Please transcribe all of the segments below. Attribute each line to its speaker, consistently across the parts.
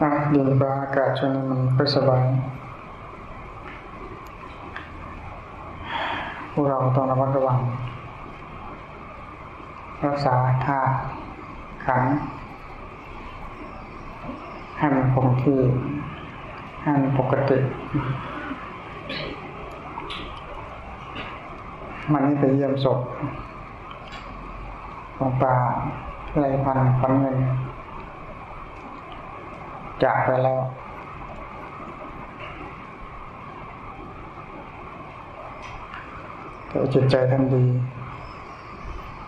Speaker 1: อะดินฟ้าอากาศช่วงนี้มันไม่สบายพวกเราต้องระมัดระวัง รักษาท่าขันให้มันคงที่ให้มันปกติ มันนี่ไปเยี่ยมศพหลวงตาไรพันพันเงิน จากไปแล้ว แต่จิตใจท่านดี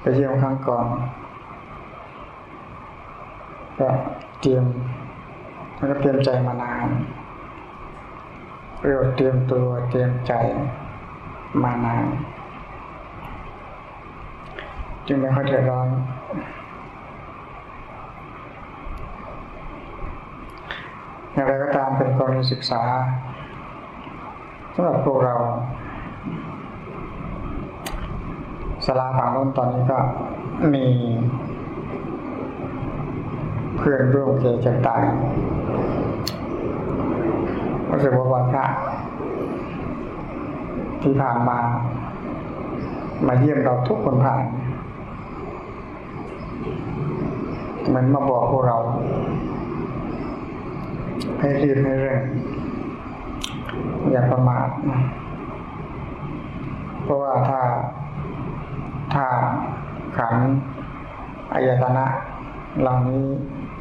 Speaker 1: ไปเยี่ยมครั้งก่อน ก็เตรียมแล้วก็เตรียมใจมานานเรียกว่าเตรียมตัวเตรียมใจมานานจึงไม่ค่อยเดือดร้อน อย่างไรก็ตามเป็นกรณีศึกษาสำหรับพวกเราสลาฝั่งโน้นตอนนี้ก็มี เพื่อนร่วมเกจตายรู้สึกว่าวันพระที่ผ่านมา มาเยี่ยมเราทุกคนผ่าน มันมาบอกพวกเรา ให้รีบให้เร่งอย่าประมาทเพราะว่าถ้าถ้าขันอายตนะเหล่านี้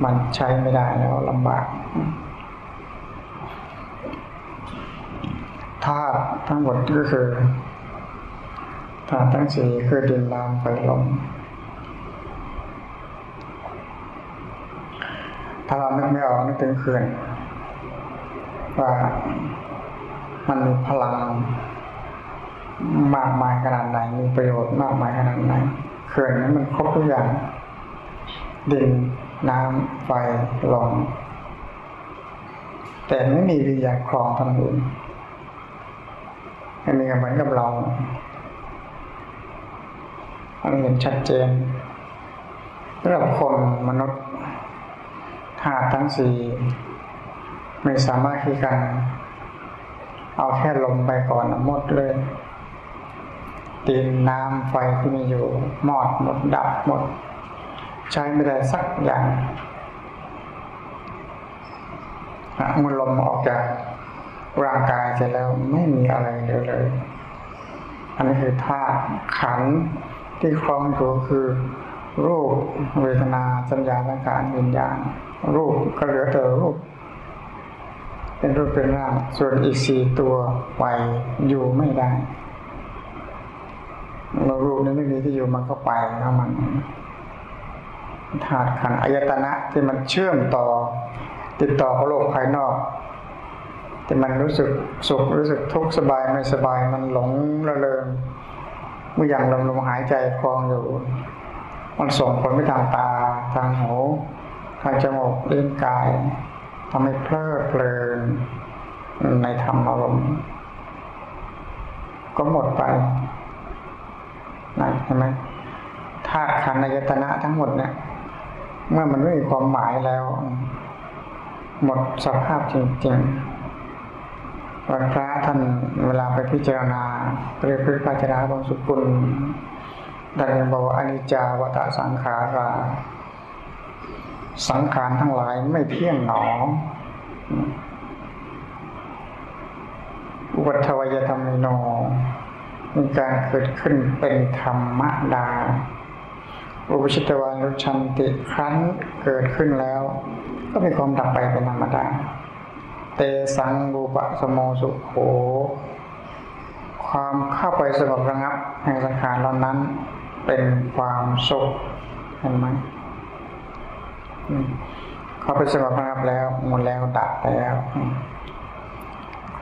Speaker 1: มันใช้ไม่ได้แล้วลำบากธาตุทั้งหมดก็คือธาตุทั้งสี่คือดินน้ำไฟลมถ้าเรานึกไม่ออกนึกถึงเขื่อน ว่ามันมีพลังมากมายขนาดไหนมีประโยชน์มากมายขนาดไหนเขื่อนนั้นมันครบทุกอย่าง ดินน้ำไฟลมแต่ไม่มีวิญญาณครองทั้งอื่นอันนี้ก็เหมือนกับเราอันเห็นชัดเจนสำหรับคนมนุษย์ธาตุทั้งสี่ ไม่สามารถที่กันเอาแค่ลมไปก่อนหมดเลยดินน้ำไฟที่มีอยู่หมดหมดดับหมด ใช้ไม่ได้สักอย่างมื่อลมออกจากร่างกายเสร็จแล้วไม่มีอะไรเหลือเลย อันนี้คือธาตุขันธ์ที่ครองอยู่คือรูปเวทนาสัญญาสังขารวิญญาณรูปก็เหลือแต่รูป เป็นรูปเป็นร่าง ส่วนอีกสี่ตัวไปอยู่ไม่ได้เรารูปนี้ไม่มีที่อยู่มันก็ไปแล้วมันธาตุขันธ์อายตนะที่มันเชื่อมต่อ ติดต่อกับโลกภายนอกแต่มันรู้สึกสุขรู้สึกทุกข์สบายไม่สบายมันหลงระเริงเมื่ออย่างลมลมหายใจคลองอยู่ มันส่งผลไปทางตา ทางหู ทางจมูกลิ้นกาย ทำให้เพลิดเพลินในธรรมอารมณ์ก็หมดไปนะเห็นไหมธาตุขันธ์อายตนะทั้งหมดเนี่ย เมื่อมันไม่มีความหมายแล้ว หมดสภาพจริงๆวันพระท่านเวลาไปพิจารณาเรียกพิพาจนาบางสุกุลท่านยังบอกว่าอนิจจาวัตสังขารา สังขารทั้งหลายไม่เที่ยงหนออวัฏวยธรรมิโน มีการเกิดขึ้นเป็นธรรมดา อุปชิตวานุชันติครั้นเกิดขึ้นแล้ว ก็มีความดับไปเป็นธรรมดา เตสังบูปะสโมสุโข ความเข้าไปสงบระงับแห่งสังขารเหล่านั้นเป็นความสุขเห็นไหม เข้าไปสงบระงับแล้วหมดแล้วดับแล้ว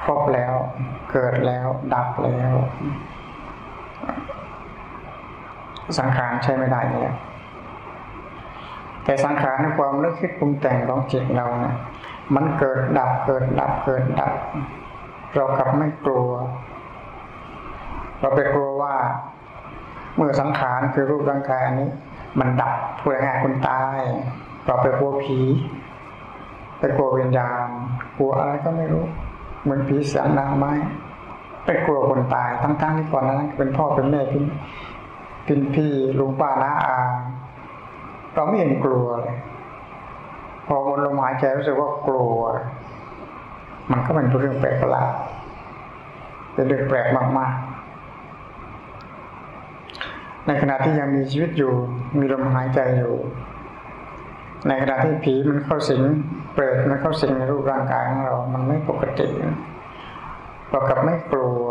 Speaker 1: ครบแล้ว เกิดแล้วดับแล้ว สังขารใช้ไม่ได้แล้วแต่สังขารในความนึกคิดปรุงแต่งของจิตเราเนี่ยมันเกิดดับเกิดดับเกิดดับ เรากลับไม่กลัว เราไปกลัวว่า เมื่อสังขารคือรูปร่างกายอันนี้ มันดับพูดง่ายคุณตาย เราไปกลัวผีไปกลัววิญญาณกลัวอะไรก็ไม่รู้เหมือนผีเสียงนางไม้ไปกลัวคนตายทั้งๆที่ก่อนนั้นเป็นพ่อเป็นแม่เป็นเป็นพี่ลุงป้าน้าอาเราไม่เห็นกลัวเลยพอมันลมหายใจรู้สึกว่ากลัว มันก็เป็นเรื่องแปลกประหลาดเป็นเรื่องแปลกมากๆ ในขณะที่ยังมีชีวิตอยู่ มีลมหายใจอยู่ ในขณะที่ผีมันเข้าสิงเปรตมันเข้าสิงในรูปร่างกายของเรา มันไม่ปกติเรากับไม่กลัว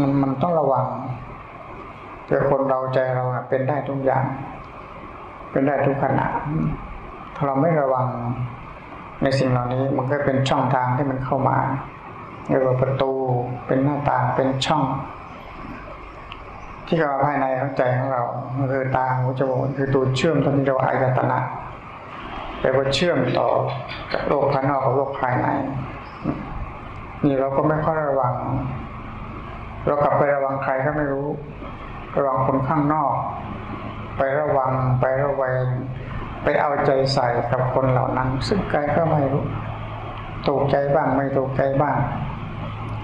Speaker 1: มันมันต้องระวังแต่คนเราใจเราเป็นได้ทุกอย่าง เป็นได้ทุกขณะถ้าเราไม่ระวังในสิ่งเหล่านี้มันก็เป็นช่องทางที่มันเข้ามาเรียกว่าประตูเป็นหน้าต่างเป็นช่อง ที่เข้าภายในของใจของเราคือตาหูจมูกคือตัวเชื่อมที่เรียกว่าอายตนะแปลว่าเชื่อมต่อกับโลกภายนอกกับโลกภายใน นี่เราก็ไม่ค่อยระวัง เรากลับไประวังใครก็ไม่รู้ ระวังคนข้างนอก ไประวังไประแวงไปเอาใจใส่กับคนเหล่านั้น ซึ่งใครก็ไม่รู้ถูกใจบ้างไม่ถูกใจบ้าง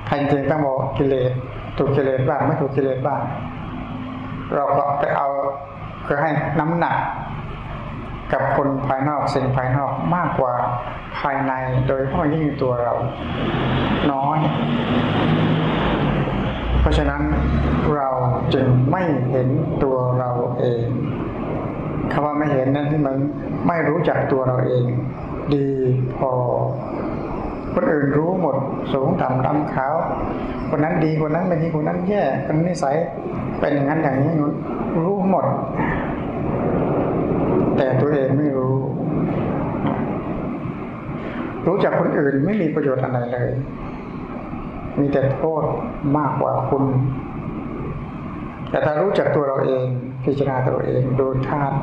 Speaker 1: ใครจริงต้องบอกกิเลสถูกกิเลสบ้างไม่ถูกกิเลสบ้าง เราก็ไปเอาคือให้น้ำหนัก กับคนภายนอกสิ่งภายนอกมากกว่าภายในโดยเฉพาะยิ่งตัวเราน้อย เพราะฉะนั้นเราจึงไม่เห็นตัวเราเองคำว่าไม่เห็นนั้นที่มันไม่รู้จักตัวเราเอง ดีพอ คนอื่นรู้หมด สูงต่ำดำขาว คนนั้นดีคนนั้นไม่ดีคนนั้นแย่คนนิสัยเป็นอย่างนั้นอย่างนี้รู้หมด แต่ตัวเองไม่รู้ รู้จักคนอื่นไม่มีประโยชน์อะไรเลย มีแต่โทษมากกว่าคุณ แต่ถ้ารู้จักตัวเราเอง พิจารณาตัวเองดูธาตุ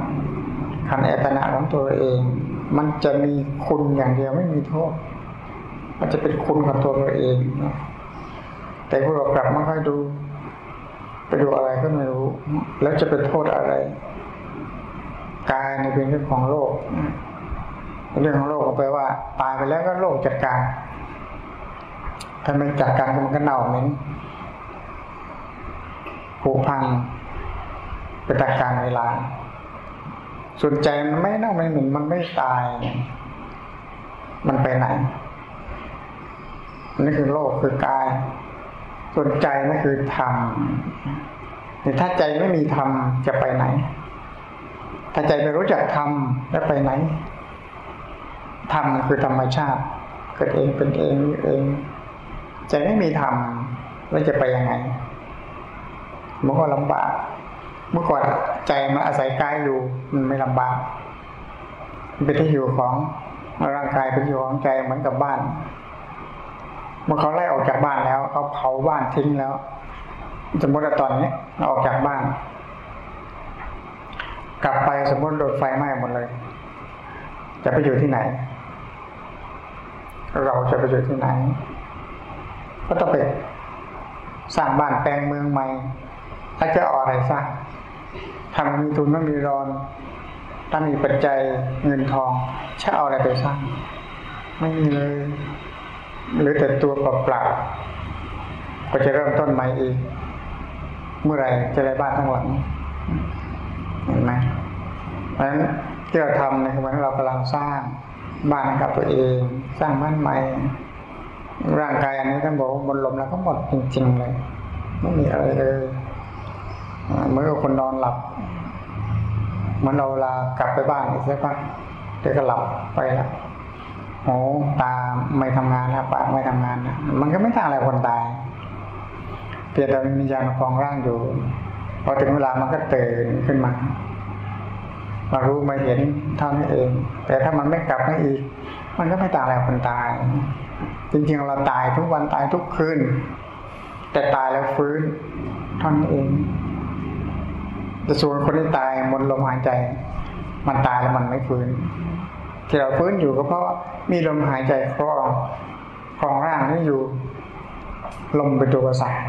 Speaker 1: ขันแอตนะของตัวเอง มันจะมีคุณอย่างเดียวไม่มีโทษ มันจะเป็นคุณกับตัวเราเองแต่พวกเรากลับไมาค่อยดู ไปดูอะไรก็ไม่รู้ แล้วจะเป็นโทษอะไรกายในเป็นเรื่องของโลกเรื่องของโลกก็แปลว่า ตายไปแล้วก็โลกจัดการถ้าไม่จัดการมันก็เน่าเหม็นผุพังไปตัดการเวลาส่วนใจมันไม่เน่าไม่เหม็นมันไม่ตาย มันไปไหน นี่คือโลกคือกาย ส่วนใจนั่นคือธรรมแต่ถ้าใจไม่มีธรรมจะไปไหน ถ้าใจไม่รู้จักธรรมแล้วไปไหน ธรรมคือธรรมชาติ เกิดเองเป็นเองเอง ใจไม่มีธรรมแล้วจะไปยังไง มันก็ลำบาก เมื่อก่อนใจมาอาศัยกายอยู่ มันไม่ลำบากมันเป็นที่อยู่ของร่างกายเป็นอยู่ของใจเหมือนกับบ้าน เมื่อเขาไล่ออกจากบ้านแล้วเขาเผาบ้านทิ้งแล้วสมมติว่าตอนนี้ออกจากบ้าน กลับไปสมมติโดนไฟไหม้หมดเลย จะไปอยู่ที่ไหน เราจะไปอยู่ที่ไหน ก็ต้องไปสร้างบ้านแปลงเมืองใหม่ถ้าจะเอาอะไรสร้างทำมีทุนไม่มีรอนถ้ามีปัจจัยเงินทองจะเอาอะไรไปสร้าง ไม่มีเลย หรือแต่ตัวเปล่าๆก็จะเริ่มต้นใหม่อีกเมื่อไรจะได้บ้านทั้งหลังเห็นไหมเพราะฉะนั้นที่เราทำในวันเรากำลังสร้างบ้านกับตัวเอง สร้างบ้านใหม่ ร่างกายอันนี้ท่านบอกว่าบนลมแล้วก็หมดจริงๆเลย ไม่มีอะไรเลยเหมือนกับคนนอนหลับมือนเราเวลากลับไปบ้านอีกสักพักเดี๋ยวก็หลับไปแล้ว หูตาไม่ทำงานแล้วปากไม่ทำงานนะมันก็ไม่ต่างอะไรคนตายเพียงแต่มียานคลองร่างอยู่พอถึงเวลามันก็ตื่นขึ้นมามารู้มาเห็นเท่านั้นเอง แต่ถ้ามันไม่กลับมาอีก มันก็ไม่ต่างอะไรคนตาย จริงๆเราตายทุกวันตายทุกคืนแต่ตายแล้วฟื้นเท่านั้นเองแต่ส่วนคนที่ตายมนลมหายใจ มันตายแล้วมันไม่ฟื้น ที่เราฟื้นอยู่ก็เพราะมีลมหายใจครองครองร่างนี้อยู่ ลมเป็นตัวประสาน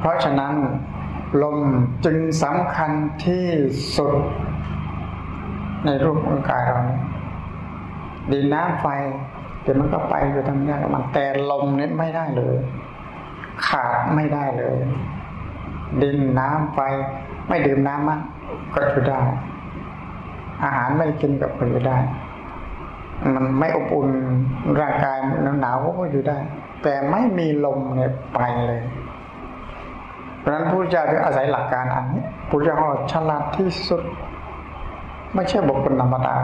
Speaker 1: เพราะฉะนั้น ลมจึงสำคัญที่สุด ในรูปร่างกายเราดินน้ำไฟเดี๋ยวมันก็ไปอยู่ทำงานมันแต่ลมเน็ตไม่ได้เลย ขาดไม่ได้เลย ดินน้ำไฟไม่ดื่มน้ำมากก็อยู่ได้ อาหารไม่กินกับพอยู่ได้ มันไม่อบอุ่นร่างกายหนาวก็อยู่ได้ แต่ไม่มีลมเนี่ยไปเลย เพราะฉะนั้นพระเจ้าจะอาศัยหลักการอันนี้พระเจ้าฉลาดที่สุด ไม่ใช่บุคคลธรรมดา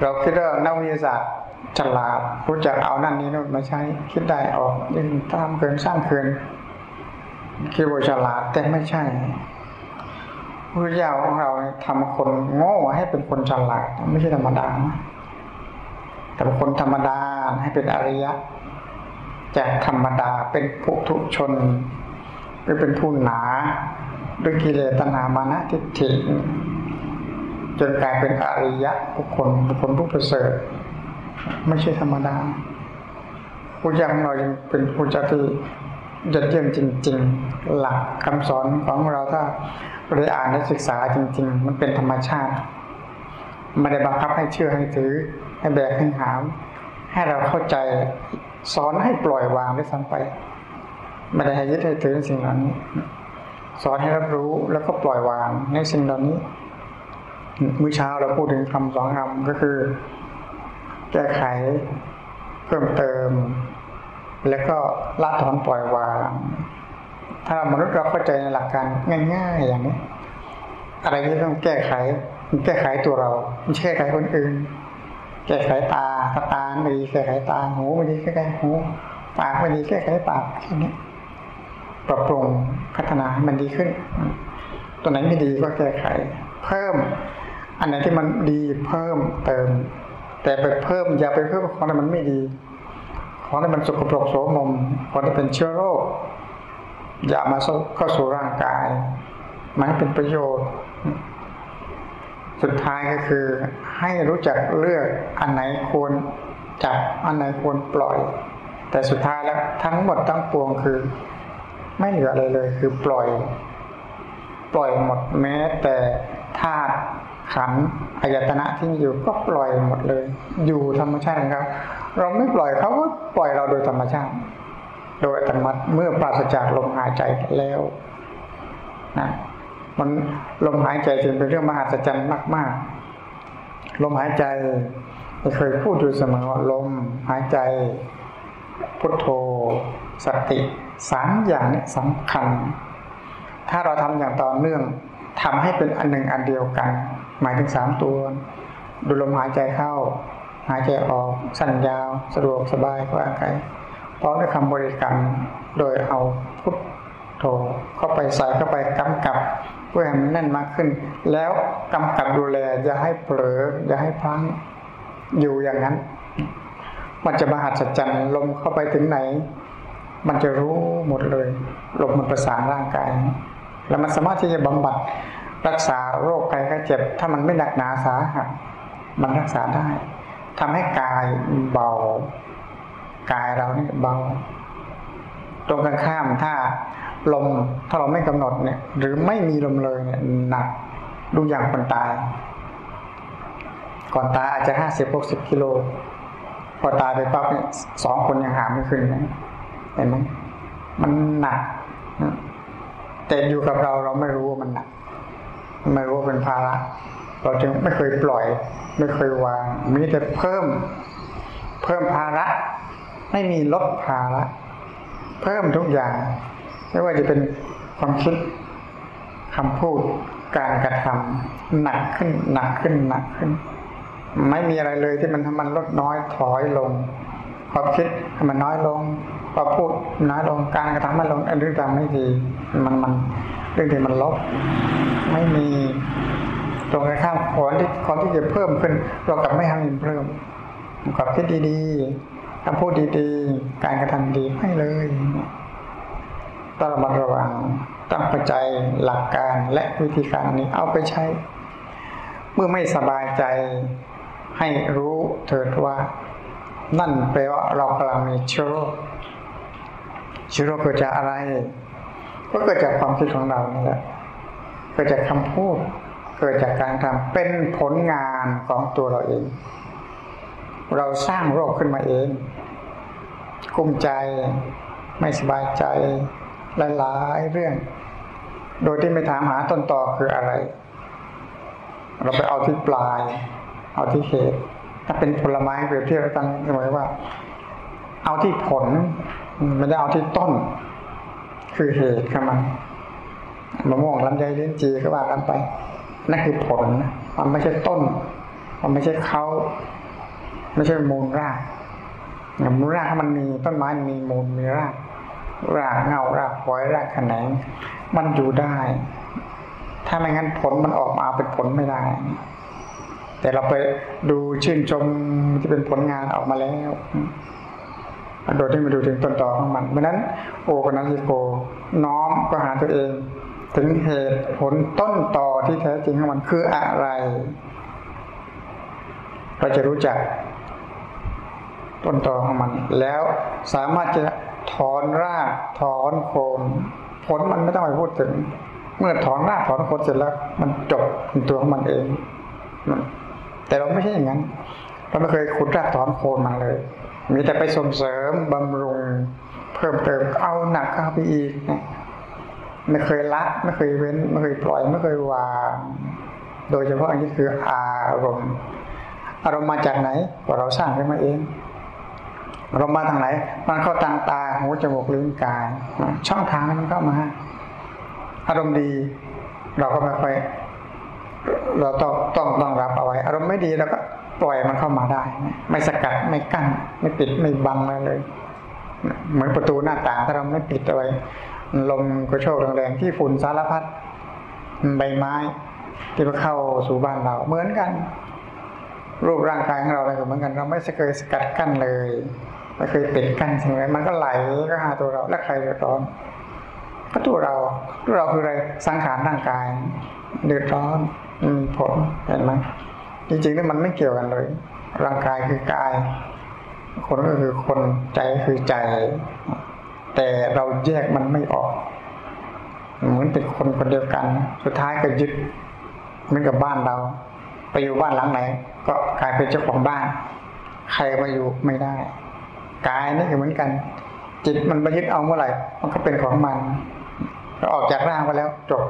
Speaker 1: เราคิดว่านักวิทยาศาสตร์ฉลาดรู้จักเอานั่นนี้นู่นมาใช้ คิดได้ออกยิ่งตามเกินสร้างเกินคิดว่าฉลาดแต่ไม่ใช่ พระเจ้าของเราทำคนโง่ให้เป็นคนฉลาดไม่ใช่ธรรมดาแต่คนธรรมดาให้เป็นอริยะ จากธรรมดาเป็นผู้ทุชนหรือเป็นผู้หนาด้วยกิเลสตัณหามานะทิฏฐิจนกลายเป็นอริยะบุคคลบุคคลผู้ประเสริฐ ไม่ใช่ธรรมดาผู้ยังเรายังเป็นผู้จัที่ยอดเยี่ยมจริง ๆ หลักคำสอนของเราถ้า ได้อ่านได้ศึกษาจริง ๆ มันเป็นธรรมชาติไม่ได้บังคับให้เชื่อให้ถือ ให้แบกให้หาม ให้เราเข้าใจสอนให้ปล่อยวางได้วยซ้ำไปไม่ได้ให้ยึดให้ถือในสิ่งเหล่านี้สอนให้รับรู้แล้วก็ปล่อยวางในสิ่งเหล่านี้มื้อเช้าเราพูดถึงคำสองคำก็คือ แก้ไข เพิ่มเติม แล้วก็ละถอนปล่อยวาง ถ้าเรามนุษย์เราเข้าใจในหลักการง่ายๆอย่างนี้ อะไรที่ต้องแก้ไขมันแก้ไขตัวเราไม่ใช่แก้ไขคนอื่น แก้ไขตาตาตาไม่ดีแก้ไขตาหูไม่ดีแก้ไขหูปากไม่ดีแก้ไขปากแค่นี้ปรับปรุงพัฒนามันดีขึ้น ตัวไหนไม่ดีก็แก้ไข เพิ่ม อันไหนที่มันดีเพิ่มเติม แต่ไปเพิ่มอย่าไปเพิ่มของที่มันไม่ดี ของที่มันสกปรกโสมมของที่เป็นเชื้อโรค อย่ามาเข้าสู่ร่างกาย มันเป็นประโยชน์ สุดท้ายก็คือ ให้รู้จักเลือกอันไหนควรจับอันไหนควรปล่อย แต่สุดท้ายแล้วทั้งหมดทั้งปวงคือ ไม่เหลืออะไรเลย คือปล่อย ปล่อยหมดแม้ แต่ธาตุขันอายตนะที่มีอยู่ก็ปล่อยหมดเลย อยู่ธรรมชาติของเขาเราไม่ปล่อยเขาก็ปล่อยเราโดยธรรมชาติ โดยอัตโนมัติเมื่อปราศจากลมหายใจแล้วนะมันลมหายใจจึงเป็นเรื่องมหัศจรรย์มาก ๆ ลมหายใจเคยพูดอยู่เสมอว่าลมหายใจ พุทโธ สติสามอย่างนี้สำคัญ ถ้าเราทำอย่างต่อเนื่องทำให้เป็นอันหนึ่งอันเดียวกัน หมายถึงสามตัวดูลมหายใจเข้า หายใจออก สั้นยาว สะดวกสบายกว่าใคร พร้อมด้วยคำบริกรรม โดยเอาพุทโธเข้าไปใส่เข้าไปกำกับเพื่อให้มันแน่นมากขึ้น แล้วกำกับดูแลอย่าให้เผลออย่าให้พลั้งอยู่อย่างนั้น มันจะมหัศจรรย์ลมเข้าไปถึงไหน มันจะรู้หมดเลยลมมันประสานร่างกาย แล้วมันสามารถที่จะบำบัดรักษาโรคภัยไข้เจ็บ ถ้ามันไม่หนักหนาสาหัสมันรักษาได้ทำให้กายเบา กายเราเนี่ยเบา ตรงกันข้ามถ้าลมถ้าเราไม่กำหนดเนี่ย หรือไม่มีลมเลยเนี่ยหนักดูอย่างคนตาย ก่อนตายอาจจะห้าสิบหกสิบกิโลพอตายไปปั๊บเนี่ยสองคนยังหาไม่ขึ้นเห็นไหมมันหนักแต่อยู่กับเราเราไม่รู้ว่ามันหนักไม่รู้ว่าเป็นภาระเราจึงไม่เคยปล่อย ไม่เคยวางมีแต่เพิ่ม เพิ่มภาระ ไม่มีลดภาระเพิ่มทุกอย่าง ไม่ว่าจะเป็นความคิดคำพูดการกระทำหนักขึ้นหนักขึ้นหนักขึ้น ไม่มีอะไรเลยที่มันทำมันลดน้อยถอยลง ความคิดมันน้อยลงพอพูดน้อยลงการกระทำมันลงเรื่องทำไม่ดีมันมันเรื่องที่มันลบ ไม่มีตรงกันข้ามผลที่คนที่จะเพิ่มขึ้นเรากลับไม่ทำมันเพิ่มกับคิดดีๆ คำพูดดีๆ การกระทำดีให้เลยต้องระมัดระวังต้องเข้าใจหลักการและวิธีการนี้เอาไปใช้ เมื่อไม่สบายใจให้รู้เถิดว่า นั่นแปลว่าเรากำลังมีเชื้อโรคเชื้อโรคเกิดจากอะไร ก็เกิดจากความคิดของเรานี่แหละเกิดจากคำพูด เกิดจากการทำเป็นผลงานของตัวเราเอง เราสร้างโรคขึ้นมาเอง กุ้มใจไม่สบายใจหลายๆเรื่อง โดยที่ไม่ถามหาต้นตอคืออะไร เราไปเอาที่ปลาย เอาที่เหตุ ถ้าเป็นผลไม้เปรียบเทียบกันเสมอว่า เอาที่ผลไม่ได้เอาที่ต้น คือเหตุของมันมะม่วงลำไยลิ้นจีก็ว่ากันไป นั่นคือผล มันไม่ใช่ต้น มันไม่ใช่เขา ไม่ใช่มูลรากมูลรากมันมีต้นไม้มีมูลมีราก รากเงารากฝอยรากแขนง มันอยู่ได้ ถ้าไม่งั้นผลมันออกมาเป็นผลไม่ได้ แต่เราไปดูชื่นชมที่เป็นผลงานออกมาแล้วโดยที่มาดูถึงต้นตอของมันเพราะนั้น โอปนัสิโก น้อมก็หาตัวเอง ถึงเหตุผลต้นต่อที่แท้จริงของมันคืออะไร เราจะรู้จัก ต้นตอของมัน แล้วสามารถจะถอนรากถอนโคนผลมันไม่ต้องไปพูดถึง เมื่อถอนรากถอนโคนเสร็จแล้ว มันจบในตัวของมันเอง แต่เราไม่ใช่อย่างนั้น เราไม่เคยขุดรากถอนโคนมาเลย มีแต่ไปส่งเสริมบำรุง เพิ่มเติมเอาหนักเข้าไปอีกไม่เคยละไม่เคยเว้น ไม่เคยปล่อยไม่เคยวางโดยเฉพาะอันนี้คืออารมณ์อารมณ์มาจากไหนก็เราสร้างขึ้นมาเอง อารมมาทางไหน มันเข้าทางตาหูจมูกลิ้นกาย ช่องทางมันเข้ามา อารมณ์ดี เราก็ไม่ค่อยเราต้องต้องต้องรับเอาไว้ อารมณ์ไม่ดีเราก็ปล่อยมันเข้ามาได้ ไม่สกัดไม่กั้น ไม่ปิดไม่บังอะไรเลย เหมือนประตูหน้าต่างถ้าเราไม่ปิดเอาไว้ลมกระโชกแรงๆที่ฝุ่นสารพัดใบไม้ ที่มาเข้าสู่บ้านเราเหมือนกัน รูปร่างกายของเราอะไรก็เหมือนกัน เราไม่เคยสกัดกั้นเลย ไม่เคยปิดกั้นสิ่งไรมันก็ไหลก็หาตัวเรา และใครเดือดร้อนก็ตัวเราตัวเราคืออะไรสังขารร่างกายเดือดร้อนมีผลเห็นไหมจริงๆแล้วมันไม่เกี่ยวกันเลย ร่างกายคือกาย คนก็คือคนใจคือใจ แต่เราแยกมันไม่ออกเหมือนเป็นคนคนเดียวกัน สุดท้ายก็ยึดเหมือนกับบ้านเรา ไปอยู่บ้านหลังไหน ก็กลายเป็นเจ้าของบ้าน ใครมาอยู่ไม่ได้ กายนี่ก็เหมือนกัน จิตมันไปยึดเอาเมื่อไหร่ มันก็เป็นของมันเราออกจากร่างไปแล้วจบ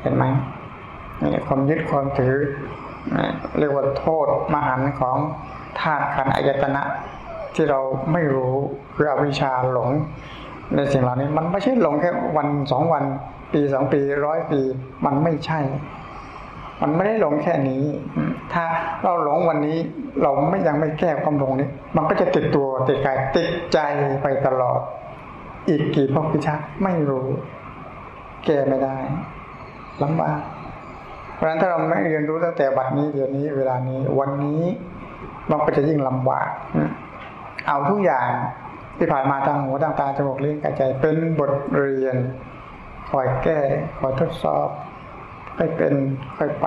Speaker 1: เห็นไหมนี่ความยึดความถือเรียกว่าโทษมหันของธาตุขันอายตนะ ที่เราไม่รู้คืออวิชชาหลง ในสิ่งเหล่านี้มันไม่ใช่หลงแค่วันสองวัน ปีสองปีร้อยปี มันไม่ใช่ มันไม่ได้หลงแค่นี้ ถ้าเราหลงวันนี้ เราไม่ยังไม่แก้ความหลงนี้ มันก็จะติดตัวติดกายติดใจไปตลอด อีกกี่พพิชาไม่รู้ แก้ไม่ได้ลำบากเพราะฉะนั้นถ้าเราไม่เรียนรู้ตั้งแต่บัดนี้เดี๋ยวนี้เวลานี้ วันนี้มันก็จะยิ่งลำบากเอาทุกอย่างที่ผ่านมาทางหูทางตาจมูกลิ้นกายใจเป็นบทเรียนคอยแก้คอยทดสอบ ค่อยเป็นค่อยไป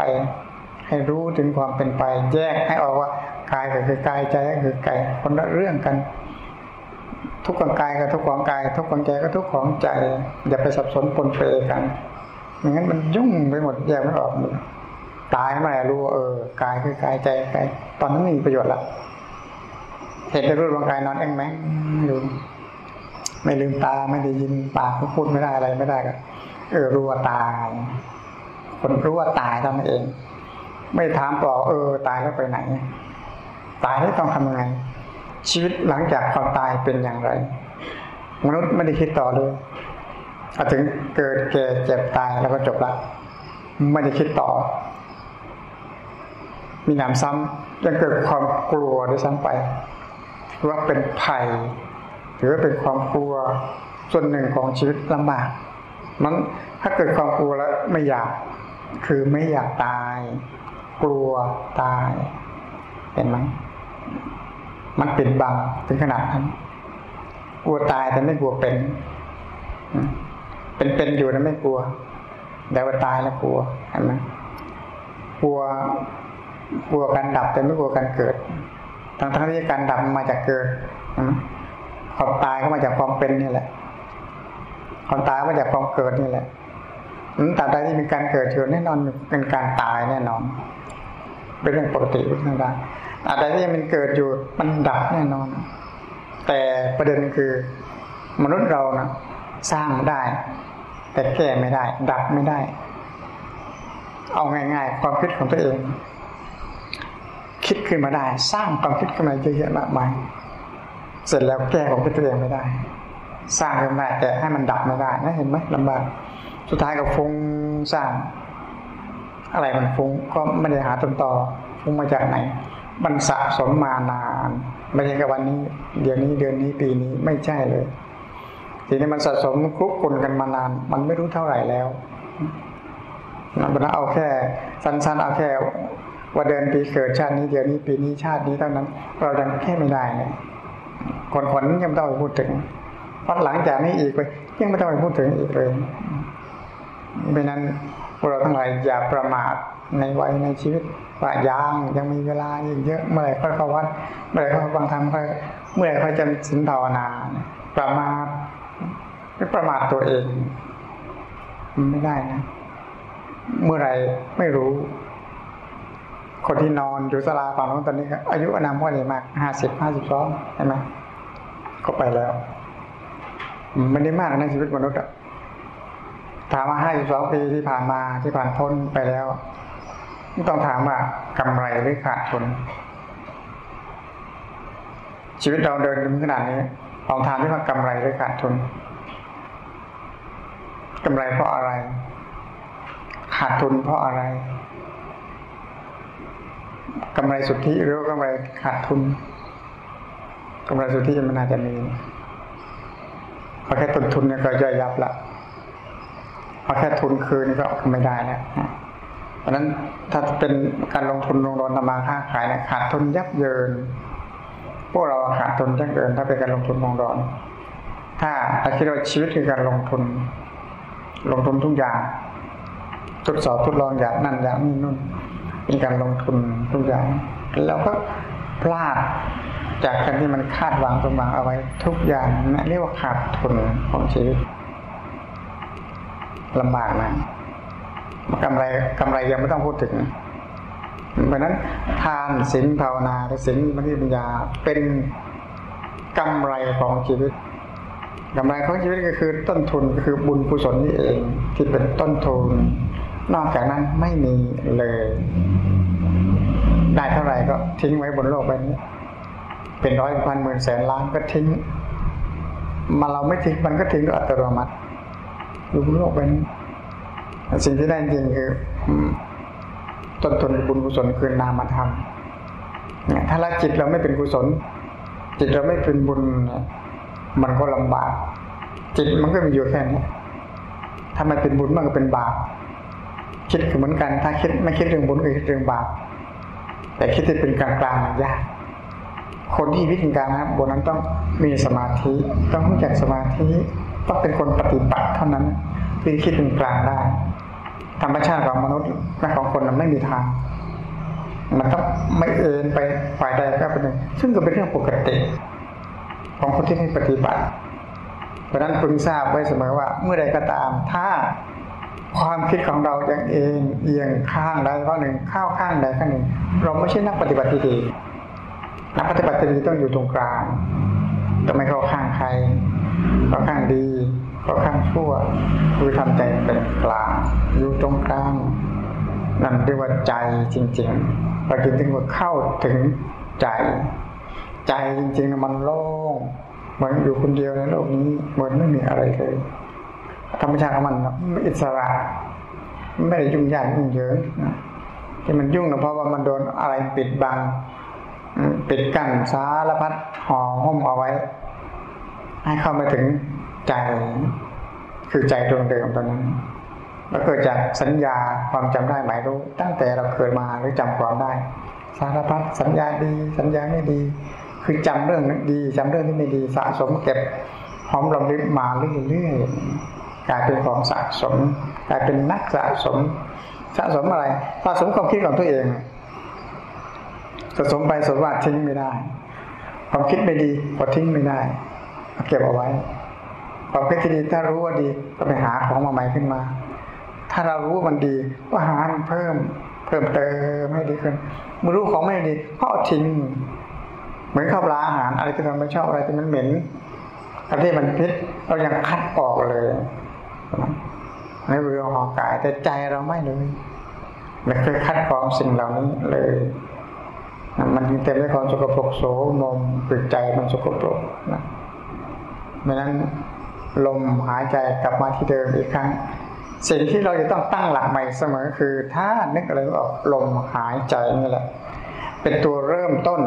Speaker 1: ให้รู้ถึงความเป็นไป แยกให้ออกว่ากายก็คือกายใจก็คือกายคนละเรื่องกัน ทุกของกายก็ทุกของกาย ทุกของใจก็ทุกของใจ อย่าไปสับสนปนเปกันไม่งั้นมันยุ่งไปหมดแยกไม่ออกตายมาแล้วรู้เออกายคือกายใจกายตอนนั้นมีประโยชน์ละเห็นแต่รูปร่างกายนอนแอ่งแมงอยู่ไม่ลืมตาไม่ได้ยินปากพูดไม่ได้อะไรไม่ได้ก็เออรู้ว่าตาย คนรู้ว่าตายทำเอง ไม่ถามต่อเออ ตายแล้วไปไหน ตายแล้วต้องทำยังไง ชีวิตหลังจากความตายเป็นอย่างไร มนุษย์ไม่ได้คิดต่อเลยพอถึงเกิดแก่เจ็บตายแล้วก็จบละไม่ได้คิดต่อ มีหนามซ้ำยังเกิดความกลัวด้วยซ้ำไปว่าเป็นภัยหรือว่าเป็นความกลัวส่วนหนึ่งของชีวิตลำบากมันถ้าเกิดความกลัวแล้วไม่อยาก คือไม่อยากตาย กลัวตายเห็นไหมมันปิดบังถึงขนาดนั้นกลัวตายแต่ไม่กลัวเป็น เป็นเป็นอยู่แล้วไม่กลัว แต่ว่าตายแล้วกลัวเห็นไหมกลัวกลัวการดับแต่ไม่กลัวการเกิด ทั้งทั้งที่การดับมาจากเกิดความตายก็มาจากความเป็นนี่แหละความตายมาจากความเกิดนี่แหละ ตราใดที่มีการเกิดเถือแน่นอนเป็นการตายแน่นอน เป็นเรื่องปกติทุกท่านอะไรที่มันเกิดอยู่มันดับแน่นอน แต่ประเด็นคือ มนุษย์เรานะสร้างได้ แต่แก้ไม่ได้ ดับไม่ได้ เอาง่ายๆ ความคิดของตัวเอง คิดขึ้นมาได้ สร้างความคิดขึ้นมาเยอะแยะมากมายเสร็จแล้วแก้ความคิดตัวเองไม่ได้ สร้างขึ้นมาแต่ให้มันดับไม่ได้นะเห็นไหมลำบาก สุดท้ายก็ฟุ้งสร้างอะไรมันฟุ้งก็ไม่ได้หาต้นตอฟุ้งมาจากไหน มันสะสมมานาน ไม่ใช่แค่วันนี้ เดือนนี้เดือนนี้ปีนี้ไม่ใช่เลย ทีนี้มันสะสมคลุกคลนกันมานาน มันไม่รู้เท่าไหร่แล้วนั่นเอาแค่สั้นๆเอาแค่ว่าเดือนปีเกิดชาตินี้เดือนนี้ปีนี้ชาตินี้เท่านั้น เรายังแค่ไม่ได้เลยคนคนยังไม่ต้องไปพูดถึงเพราะหลังจากนี้อีกไปยังไม่ต้องไปพูดถึงอีกเลย เพราะนั้นพวกเราทั้งหลายอย่าประมาทในวัยในชีวิตว่ายังยังมีเวลาอีกเยอะเมื่อไหร่ค่อยเข้าวัดเมื่อไหร่ค่อยฟังธรรมค่อยเมื่อไหร่ค่อยจำสินภาวนา ประมาทไม่ประมาทตัวเองมันไม่ได้นะเมื่อไรไม่รู้ คนที่นอนอยู่สลาฝั่งนู้นตอนนี้อายุอนามก็เลยมากห้าสิบห้าสิบสองเห็นไหมก็ไปแล้วมันไม่ได้มากในชีวิตมนุษย์อะ ถามว่าห้าสิบสองปีที่ผ่านมาที่ผ่านพ้นไปแล้วต้องถามว่ากำไรหรือขาดทุน ชีวิตเราเดินถึงขนาดนี้ลองถามที่ว่ากำไรหรือขาดทุนกำไรเพราะอะไร ขาดทุนเพราะอะไรกำไรสุทธิหรือกำไรขาดทุนกำไรสุทธิมันน่าจะมีพอแค่ต้นทุนเนี่ยก็ย่อยยับละ พอแค่ทุนคืนก็ไม่ได้แล้วเพราะนั้นถ้าเป็นการลงทุนลงทุนทำมาค้าขายเนี่ยขาดทุนยับเยิน พวกเราขาดทุนยับเยิน ถ้าเป็นการลงทุนลงทุนถ้าเราคิดว่าชีวิตคือการลงทุน ลงทุนทุกอย่างทดสอบทดลองอย่างนั่นอย่างนี้นู่นเป็นการลงทุนทุกอย่างแล้วก็พลาดจากการที่มันคาดหวังสมหวังเอาไว้ทุกอย่างนะเรียกว่าขาดทุนของชีวิต ลำบากนะกำไรกำไรยังไม่ต้องพูดถึง เพราะนั้นทานศีลภาวนาและศีลมัธยปัญญาเป็นกำไรของชีวิตกำไรของชีวิตก็คือต้นทุนก็คือบุญกุศลนี่เองที่เป็นต้นทุน นอกจากนั้นไม่มีเลย ได้เท่าไหร่ก็ทิ้งไว้บนโลกใบนี้ เป็นร้อยพันหมื่นแสนล้านก็ทิ้ง มาเราไม่ทิ้งมันก็ทิ้งโดยอัตโนมัติ อยู่บนโลกใบนี้สิ่งที่ได้จริงคือต้นทุนบุญกุศลคือนามธรรมถ้าละจิตเราไม่เป็นกุศล จิตเราไม่เป็นบุญ มันก็ลำบาก จิตมันก็มีอยู่แค่นี้ถ้ามันเป็นบุญมันก็เป็นบาปคิดคือเหมือนกัน ถ้าคิดไม่คิดเรื่องบุญก็คิดเรื่องบาปแต่คิดที่เป็นกลางกลางยากคนที่วิธีการนะบนนั้นต้องมีสมาธิ ต้องรู้จักสมาธิ ต้องเป็นคนปฏิบัติเท่านั้นที่คิดเป็นกลางได้ ธรรมชาติของมนุษย์และของคนมันไม่มีทาง มันต้องไม่เอ็นไปฝ่ายใดก็เป็นหนึ่งซึ่งก็เป็นเรื่องปกติ ของคนที่ไม่ปฏิบัติ เพราะนั้นพึงทราบไว้เสมอว่า เมื่อใดก็ตาม ถ้าความคิดของเราอยังเอ็นเอียงข้างใดข้อหนึ่งข้าวข้างใดข้างหนึ่ง เราไม่ใช่นักปฏิบัติที่ดีนักปฏิบัติที่ดีต้องอยู่ตรงกลางต้องไม่เข้าข้างใคร เข้าข้างดีเข้าข้างชั่ว คือทำใจเป็นกลางอยู่ตรงกลางนั่นเรียกว่าใจจริงๆเราจึงถึงว่าเข้าถึงใจ ใจจริงๆมันโล่งเหมือนอยู่คนเดียวในโลกนี้เหมือนไม่มีอะไรเลยธรรมชาติของมันอิสระ ไม่ได้ยุ่งยากยุ่งเยอะที่มันยุ่งเพราะว่ามันโดนอะไรปิดบังปิดกั้นสารพัดห่อหุ้มเอาไว้ ให้เข้ามาถึงใจคือใจดวงเดิมตอนนั้นแล้วเกิดจากสัญญาความจำได้หมายรู้ ตั้งแต่เราเคยมาหรือจำความได้ สารพัดสัญญาดีสัญญาไม่ดี คือจำเรื่องดีจำเรื่องที่ไม่ดีสะสมเก็บหอมรำลึกมาเรื่อยๆกลายเป็นของสะสม กลายเป็นนักสะสม สะสมอะไรสะสมความคิดของตัวเองสะสมไปสมว่าทิ้งไม่ได้ ความคิดไม่ดีก็ทิ้งไม่ได้ เก็บเอาไว้ความคิดที่ดีถ้ารู้ว่าดีก็ไปหาของมาใหม่ขึ้นมา ถ้าเรารู้ว่ามันดี ก็หาเพิ่ม เพิ่มเติมให้ดีขึ้นเมื่อรู้ของไม่ดีก็ทิ้ง เหมือนข้าวปลาอาหารอะไรที่เราไม่ชอบอะไรที่มันเหม็นอะไรที่มันพิษเรายังคัดออกเลยในเรื่องขอกายแต่ใจเราไม่เลยไม่เคยคัดกรองสิ่งเหล่านี้เลย มันเต็มด้วยความสกปรกโสมมปิดใจมันสกปรกนะ ไม่นั้นลมหายใจกลับมาที่เดิมอีกครั้ง สิ่งที่เราจะต้องตั้งหลักใหม่เสมอคือ ถ้านึกอะไรออกลมหายใจนี่แหละ เป็นตัวเริ่มต้น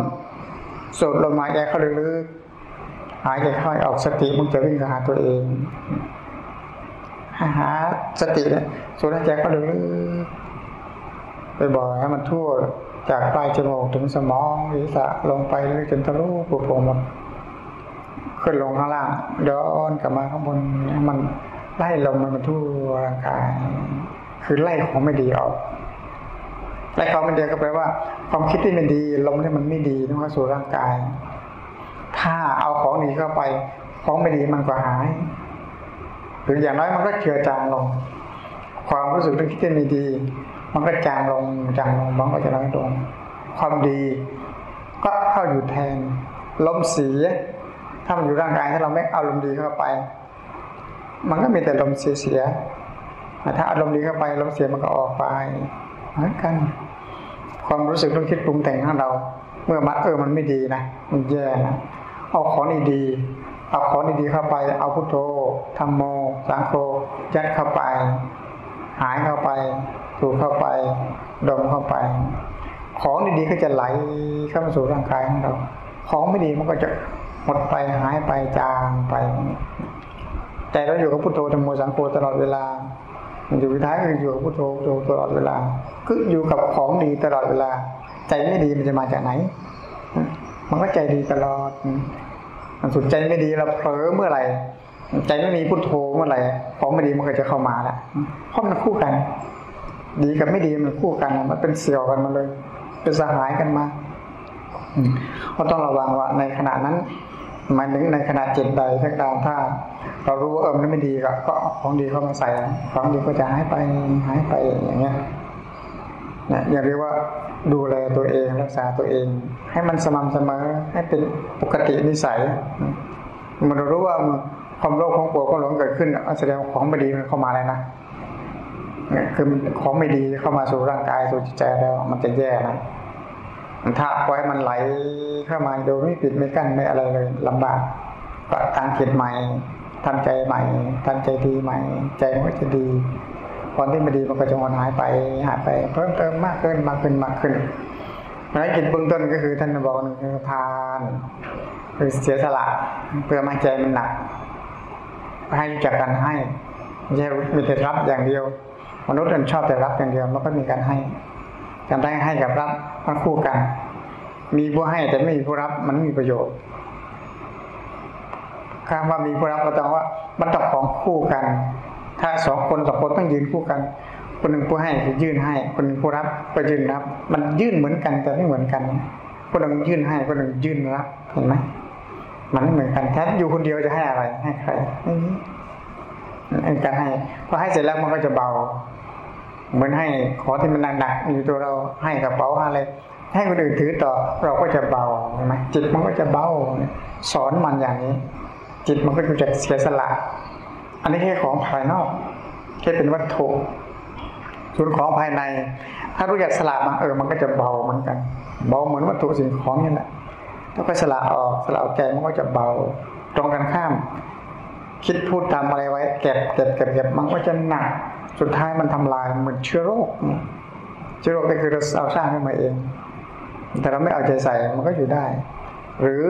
Speaker 1: สูดลมหายใจเข้าลึกๆหายใจเข้าออกสติมันจะวิ่งหาตัวเองหาสติเนี่ยสูดหายใจเข้าลึกๆไปบ่อยให้มันทั่วจากปลายจมูกถึงสมองศีรษะลงไปเรื่อยจนทะลุปุโปรงหมด ขึ้นลงข้างล่างย้อนกลับมาข้างบนมันไล่ลมมันมาทั่วร่างกาย คือไล่ของไม่ดีออกไล่ของไม่ดีก็แปลว่า ความคิดที่ไม่ดีลมที่มันไม่ดีต้องเข้าสู่ร่างกาย ถ้าเอาของดีเข้าไป ของไม่ดีมันก็หายหรืออย่างน้อยมันก็เจือจางลง ความรู้สึกเรื่องคิดที่ไม่ดี มันก็จางลงจางลงมันก็จะน้อยลงความดี ก็เข้าอยู่แทนลมเสีย ถ้ามันอยู่ร่างกายถ้าเราไม่เอาลมดีเข้าไป มันก็มีแต่ลมเสียๆถ้าอารมณ์ดีเข้าไปลมเสียมันก็ออกไปเหมือนกัน ความรู้สึกต้องคิดปรุงแต่งของเรา เมื่อมาเออมันไม่ดีนะมันแย่นะเอาของดีๆเอาของดีๆเข้าไป เอาพุทโธธรรมโม สังโฆยัดเข้าไป หายเข้าไปถูกเข้าไป ดมเข้าไป ของดีๆก็จะไหลเข้ามาสู่ร่างกายของเรา ของไม่ดีมันก็จะ หมดไปหายไปจางไปใจเราอยู่กับพุทโธธรรมโมสังโฆตลอดเวลามันอยู่ท้ายคืออยู่กับพุทโธพุทโธตลอดเวลา คืออยู่กับของดีตลอดเวลา ใจไม่ดีมันจะมาจากไหน มันก็ใจดีตลอดมันสุดใจไม่ดีเราเผลอเมื่อไหร่ใจไม่มีพุทโธเมื่อไหร่ของไม่ดีมันก็จะเข้ามาแหละเพราะมันคู่กัน ดีกับไม่ดีมันคู่กัน มันเป็นเสี่ยวกันมาเลย เป็นสหายกันมาเราต้องระวังว่าในขณะนั้น มายถึงในขณะจิตใดทั้งตามถ้า เรารู้ว่าเออมันไม่ดีก็ก็ของดีเข้ามาใส่ของดีก็จะหายไปหายไปอย่างเงี้ยนี่ยอย่าเรียกว่าดูแลตัวเองรักษาตัวเอง ให้มันสม่ำเสมอให้เป็นปกตินิสัย มันรู้ว่าความโลภของโกรธของหลงเกิดขึ้นแสดงของไม่ดีมันเข้ามาแล้วนะคือของไม่ดีเข้ามาสู่ร่างกายสู่จิตใจแล้ว มันจะแย่นะ ถ้าปล่อยมันไหลเข้ามาโดยไม่ปิดไม่กั้นไม่อะไรเลยลำบากก็ตั้งจิตใหม่ทำใจใหม่ทำใจดีใหม่ ใจมันก็จะดีควที่ไม่ดีมันก็จะหายไปหายไป เพิ่มเติมมากขึ้นมากขึ้นมากขึ้นภารกิจเบื้องต้นก็คือท่านบอกหนึ่งคือทานคือเสียสละเพื่อมาใจมันหนัก ให้จากการให้ไม่ใช่มีแต่รับอย่างเดียว มนุษย์มันชอบแต่รับอย่างเดียวแล้วก็มีการให้การได้ให้กับรับ มันคู่กัน มีผู้ให้แต่ไม่มีผู้รับมันไม่มีประโยชน์คำว่ามีผู้รับเราต้องว่า มันต้องของคู่กัน ถ้าสองคนสองคนต้องยืนคู่กัน คนหนึ่งผู้ให้คือยื่นให้ คนหนึ่งผู้รับก็ยื่นรับ มันยื่นเหมือนกันแต่ไม่เหมือนกันคนหนึ่งยื่นให้คนหนึ่งยื่นรับเห็นไหมมันไม่เหมือนกันแท้อยู่คนเดียวจะให้อะไรให้ใครไม่มีการให้พอให้เสร็จแล้วมันก็จะเบา เหมือนให้ของที่มันหนักๆอยู่ตัวเราให้กระเป๋าอะไรให้คนอื่นถือต่อเราก็จะเบาใช่ไหมจิตมันก็จะเบาสอนมันอย่างนี้ จิตมันก็จะเสียสละ อันนี้แค่ของภายนอกแค่เป็นวัตถุส่วนของภายใน ถ้ารู้จักสละมาเออมันก็จะเบาเหมือนกัน เบาเหมือนวัตถุสิ่งของนี่แหละถ้าก็สละออกสละออกใจมันก็จะเบา ตรงกันข้าม คิดพูดทำอะไรไว้เก็บเก็บเก็บเก็บมันก็จะหนัก สุดท้ายมันทำลายเหมือนเชื้อโรค เชื้อโรคก็คือเราเอาสร้างขึ้นมาเอง แต่เราไม่เอาใจใส่มันก็อยู่ได้ หรือ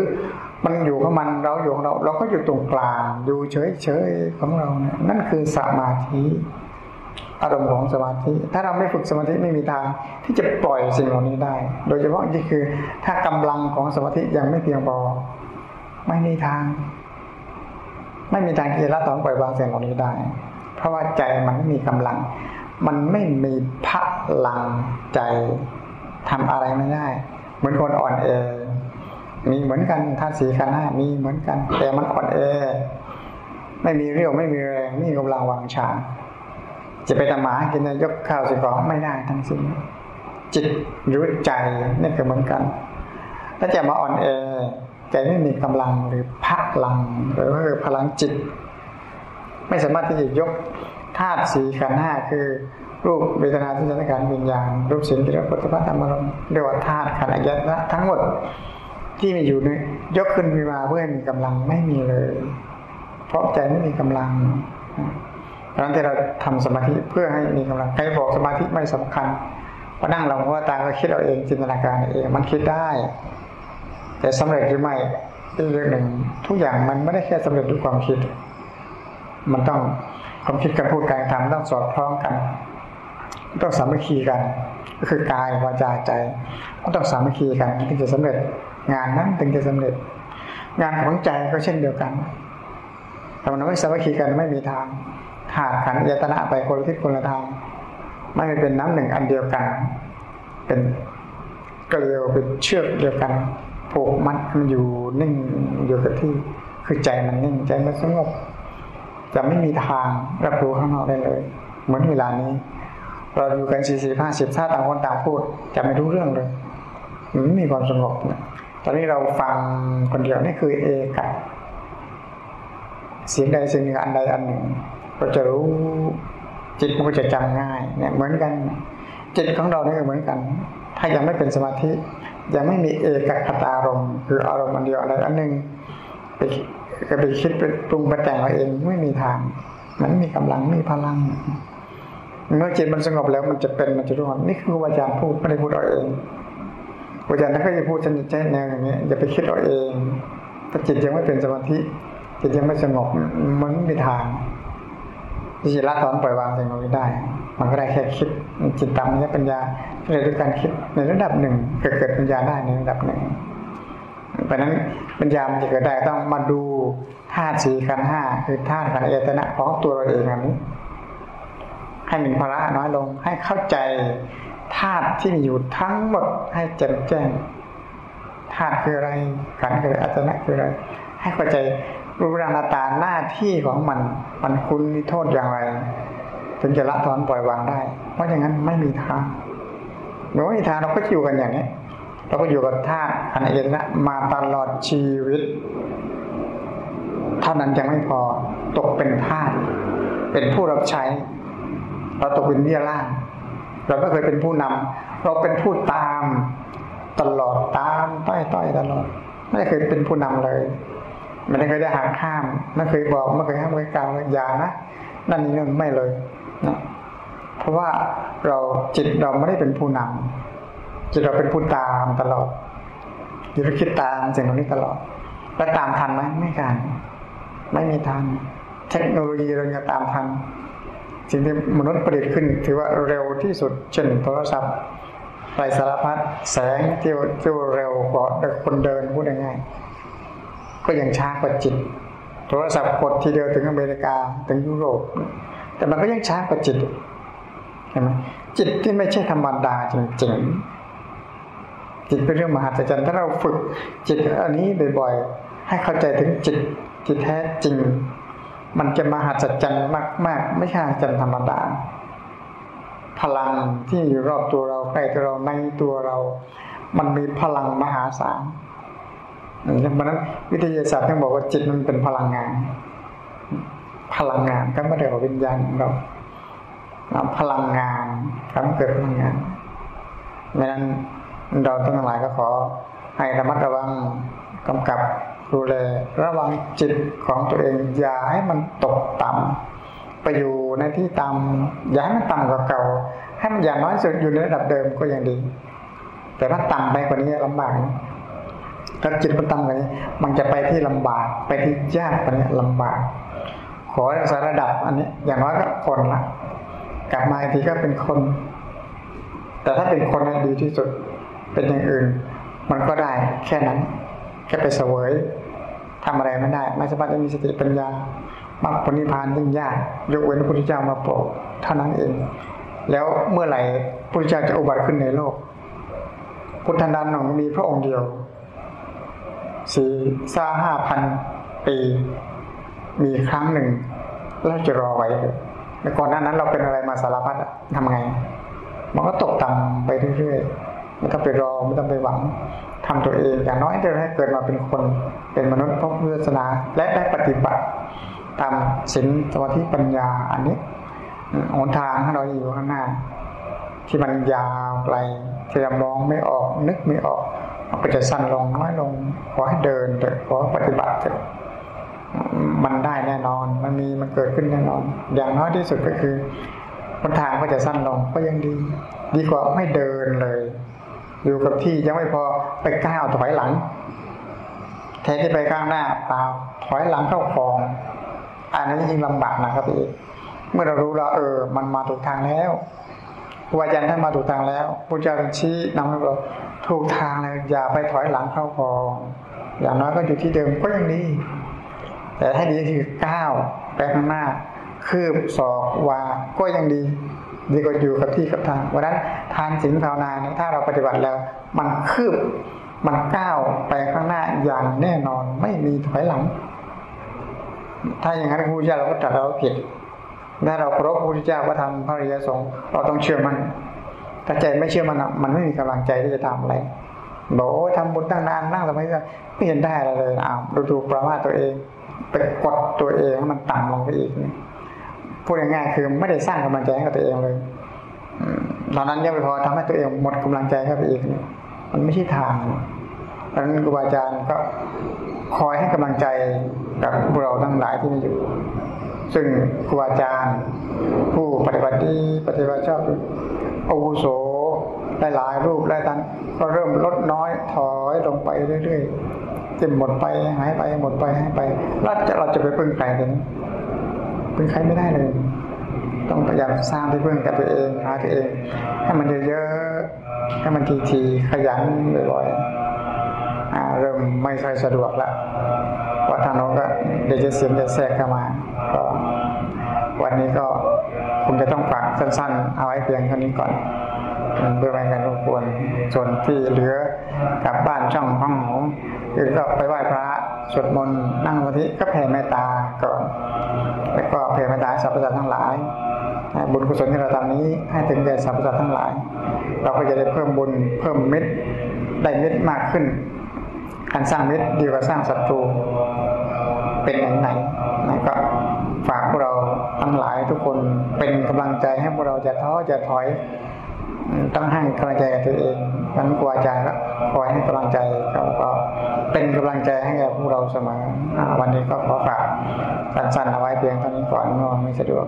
Speaker 1: มันอยู่ของมันเราอยู่ของเรา เราก็อยู่ตรงกลางอยู่เฉยเฉยของเราเนี่ยนั่นคือสมาธิอารมณ์ของสมาธิ ถ้าเราไม่ฝึกสมาธิไม่มีทาง ที่จะปล่อยสิ่งเหล่านี้ได้ โดยเฉพาะนี่คือถ้ากำลังของสมาธิยังไม่เพียงพอ ไม่มีทาง ไม่มีทางที่จะละถอนปล่อยวางสิ่งเหล่านี้ได้ เพราะว่าใจมันไม่มีกำลัง มันไม่มีพลังใจทำอะไรไม่ได้ เหมือนคนอ่อนแอมีเหมือนกันท่าสีขันห้ามีเหมือนกัน แต่มันอ่อนแอไม่มีเรี่ยวไม่มีแรงไม่มีกำลังวางชา จะไปทำหมากินยกข้าวสิของไม่ได้ทั้งสิ้นจิตหรือใจนี่ก็เหมือนกันถ้าจะมาอ่อนแอใจไม่มีกำลังหรือพลังหรือว่าพลังจิต ไม่สามารถที่จะยกธาตุสีขันห้าคือ รูปเวทนาสัญญาการวิญญาณรูปเสียงกลิ่นรสผลิภัณฑ์ธรรมารมณ์เรียกว่าธาตุขันธ์อายตนะทั้งหมดที่มีอยู่นี้ยกขึ้นมีมาเพื่อมีกำลังไม่มีเลย เพราะใจไม่มีกำลังเพราะนั้นที่เราทำสมาธิเพื่อให้มีกำลังใครบอกสมาธิไม่สำคัญพอนั่งลงว่าตาก็คิดเอาเองจินตนาการเองมันคิดได้ แต่สำเร็จหรือไม่อีกเรื่องหนึ่งทุกอย่างมันไม่ได้แค่สำเร็จด้วยความคิด มันต้องความคิดการพูดการทำต้องสอดคล้องกัน ต้องสามัคคีกัน ก็คือกายวาจาใจต้องสามัคคีกันถึงจะสำเร็จ งานนั้นถึงจะสำเร็จ งานของใจก็เช่นเดียวกันแต่มันไม่สามัคคีกันไม่มีทางขาดขันยตนะไปคนละทิศคนละทางไม่เป็นน้ำหนึ่งอันเดียวกัน เป็นเกลียวเป็นเชือกเดียวกันผูกมัดมันอยู่นิ่งอยู่กับที่ คือใจมันนิ่งใจมันสงบ จะไม่มีทางรับรู้ข้างนอกได้เลย เหมือนเวลานี้ เราอยู่กันสี่สี่ห้าสิบถ้าต่างคนต่างพูด จะไม่รู้เรื่องเลยไม่มีความสงบตอนนี้เราฟังคนเดียวนี่คือเอกะเสียงใดเสียงหนึ่งอันใดอันหนึ่งเราจะรู้จิตมันก็จะจำง่ายเนี่ยเหมือนกัน จิตของเราเนี่ยเหมือนกัน ถ้ายังไม่เป็นสมาธิ ยังไม่มีเอกคตารมณ์คืออารมณ์อันเดียวอะไรอันหนึ่งไป ก็ไปคิดไปปรุงไปแต่งเอาเองไม่มีทาง มันมีกำลังมีพลัง เมื่อจิตมันสงบแล้วมันจะเป็นมันจะรู้นี่คืออาจารย์พูดไม่ได้พูดเอาเองอาจารย์ท่านก็จะพูดชนิดแนวอย่างนี้อย่าไปคิดเอาเองถ้าจิตยังไม่เป็นสมาธิจิตยังไม่สงบมันไม่มีทางที่จะละถอนปล่อยวางสิ่งนี้ได้ มันก็ได้แค่คิดจิตตามนี้ปัญญาเรียนด้วยการคิดในระดับหนึ่งเกิดเกิดปัญญาได้ในระดับหนึ่ง เพราะนั้นปัญญามันจะเกิดได้ต้องมาดูธาตุสีขันห้าคือธาตุขันธ์เอตนะของตัวเราเองอันนี้ ให้มีภาระน้อยลง ให้เข้าใจธาตุที่มีอยู่ทั้งหมดให้แจ่มแจ้งธาตุคืออะไรขันธ์คืออายตนะคืออะไร ให้เข้าใจรูปร่างหน้าตาหน้าที่ของมัน มันคุณมีโทษอย่างไรถึงจะละถอนปล่อยวางได้ เพราะอย่างนั้นไม่มีทางไม่มีทางเราก็อยู่กันอย่างนี้ เราก็อยู่กับธาตุขันเอกนะมาตลอดชีวิต เท่านั้นยังไม่พอตกเป็นทาสเป็นผู้รับใช้ เราตกเป็นเบี้ยล่าง เราไม่เคยเป็นผู้นำเราเป็นผู้ตามตลอดตามต้อยต้อยตลอด ไม่เคยเป็นผู้นำเลยไม่ได้เคยได้หักข้ามไม่เคยบอกไม่เคยห้ามเคยกล่าวอย่านะนั่นนี่ไม่เลยนะเพราะว่าเราจิตเราไม่ได้เป็นผู้นำ จิตเราเป็นผู้ตามตลอดจิตเราคิดตามสิ่งเหล่านี้ตลอด แล้วตามทันไหมไม่กันไม่มีทัน เทคโนโลยีเราจะตามทัน สิ่งที่มนุษย์ประดิษฐ์ขึ้น ถือว่าเร็วที่สุด เช่นโทรศัพท์ไรสารพัดแสงที่ที่เร็วกว่าคนเดินพูดง่ายก็ยังช้ากว่าจิต โทรศัพท์กดทีเดียวถึงอเมริกาถึงยุโรป แต่มันก็ยังช้ากว่าจิตเห็นไหมจิตที่ไม่ใช่ธรรมดาจริงๆ จิตเป็นเรื่องมหัศจรรย์ถ้าเราฝึกจิตอันนี้บ่อยๆ ให้เข้าใจถึงจิตที่แท้จริง มันจะมหัศจรรย์มาก ๆ ไม่ใช่จันธรรมดาพลังที่อยู่รอบตัวเราใกล้ตัวเราในตัวเรา มันมีพลังมหาศาลเพราะนั้นวิทยาศาสตร์ต้องบอกว่าจิตมันเป็นพลังงาน พลังงานก็ไม่ได้ว่าวิญญาณเราพลังงานก็เกิดพลังงานดังนั้น เราทั้งหลายก็ขอให้ระมัดระวังกำกับดูแลระวังจิตของตัวเอง อย่าให้มันตกต่ำไปอยู่ในที่ต่ำอย่าให้มันต่ำกว่าเก่า ให้มันอย่างน้อยสุดอยู่ในระดับเดิมก็ยังดี แต่ถ้าต่ำไปกว่านี้ลำบากถ้าจิตมันต่ำกว่านี้ มันจะไปที่ลำบากไปที่ยากกว่านี้ลำบาก ขอรักษาระดับอันนี้ อย่างน้อยก็คนละกลับมาทีก็เป็นคน แต่ถ้าเป็นคนนั้นดีที่สุด เป็นอย่างอื่น มันก็ได้แค่นั้นแค่ไปเสวยทำอะไรไม่ได้ไม่สามารถจะมีสติปัญญามรรคผลนิพพานยิ่งยากยกเว้นพระพุทธเจ้ามาโปรดเท่านั้นเอง แล้วเมื่อไหร่พระพุทธเจ้าจะอุบัติขึ้นในโลก พุทธันดานหนองมีพระองค์เดียวสี่ซาห้าพันปีมีครั้งหนึ่งเราจะรอไว้แต่ก่อนหน้านั้นเราเป็นอะไรมาสารพัดทำไง มันก็ตกต่ำไปเรื่อยๆ ไม่ต้องไปรอไม่ต้องไปหวังทำตัวเองอย่างน้อยจะได้เกิดมาเป็นคนเป็นมนุษย์พบพุทธศาสนาและได้ปฏิบัติ ตามศีลสมาธิปัญญาอันนี้หนทางให้เราอยู่ข้างหน้า ที่มันยาวไกลที่เรามองไม่ออกนึกไม่ออกมันก็จะสั้นลงน้อยลงขอให้เดินเถอะขอปฏิบัติเถอะมันได้แน่นอน มันมีมันเกิดขึ้นแน่นอน อย่างน้อยที่สุดก็คือหนทางก็จะสั้นลงก็ยังดี ดีกว่าไม่เดินเลย อยู่กับที่ยังไม่พอไปก้าวถอยหลังแทนที่ไปข้างหน้าเปล่าถอยหลังเข้าคลอง อันนี้นยิ่งลำบากนะครับพี่เมื่อเรารู้แล้วเออ มันมาถูกทางแล้วครูอาจารย์ท่านมาถูกทางแล้วพระเจ้าท่านชี้นำให้เราถูกทางเลยอย่าไปถอยหลังเข้าคลอง อย่างน้อยก็อยู่ที่เดิมก็ยังดีแต่ให้ดีคือก้าวไปข้างหน้า คืบศอกวาก็ยังดี ดีกว่าอยู่กับที่กับทางวันนั้นทานศีลภาวนาเนี่ยถ้าเราปฏิบัติแล้ว มันคืบมันก้าวไปข้างหน้าอย่างแน่นอนไม่มีถอยหลัง ถ้าอย่างนั้นพระพุทธเจ้าเราก็ตรัสเราผิดถ้าเราเคารพพระพุทธเจ้าว่าทำพระริยสงฆ์เราต้องเชื่อมันถ้าใจไม่เชื่อมันมันไม่มีกำลังใจที่จะทำอะไรบอกโอ้ทำบุญตั้งนานนั่งสมาธิไม่เห็นได้อะไรเลยอ้าวดูถูกประมาทตัวเองไปกดตัวเองให้มันต่ำลงไปอีกเนี่ย พูดง่ายๆคือไม่ได้สร้างกำลังใจให้กับตัวเองเลยตอนนั้นยังไม่พอทำให้ตัวเองหมดกำลังใจเข้าไปอีกมันไม่ใช่ทางเพราะนั้นครูบาอาจารย์ก็คอยให้กำลังใจกับพวกเราทั้งหลายที่มีอยู่ ซึ่งครูอาจารย์ ผู้ปฏิบัติดีปฏิบัติชอบอาวุโสหลายๆรูปหลายท่านก็เริ่มลดน้อยถอยลงไปเรื่อยๆจนหมดไปหายไปหมดไปหายไปแล้วเราจะไปพึ่งใครถึง พึ่งใครไม่ได้เลย ต้องพยายามสร้างที่พึ่งกับตัวเองหาตัวเอง ให้มันเยอะๆให้มันทีๆขยันบ่อยๆเริ่มไม่ค่อยสะดวกละเพราะทางโน้นก็เดี๋ยวจะเสียงจะแทรกเข้ามาก็วันนี้ก็คงจะต้องฝากสั้นๆ เอาไว้เพียงเท่านี้ก่อนเพื่อไม่ให้รบกวนส่วนที่เหลือกลับบ้านช่องห้องหงอื่นก็ไปไหว้พระสวดมนต์นั่งสมาธิก็แผ่เมตตาก่อน แล้วก็แผ่เมตตาสรรพสัตว์ทั้งหลายบุญกุศลที่เราทำนี้ให้ถึงแก่สรรพสัตว์ทั้งหลาย เราก็จะได้เพิ่มบุญเพิ่มเม็ดได้เม็ดมากขึ้น การสร้างเม็ดดีกว่าสร้างศัตรูเป็นไหนไหนะก็ฝากพวกเราทั้งหลายทุกคนเป็นกำลังใจให้พวกเราจะท้อจะถอย ต้องให้กำลังใจกับตัวเอง นั้นครูอาจารย์ก็คอยให้กำลังใจเขาก็เป็นกำลังใจให้แก่พวกเราเสมอวันนี้ก็ขอฝากสั้นๆเอาไว้เพียงเท่านี้ก่อนเมื่อไม่สะดวก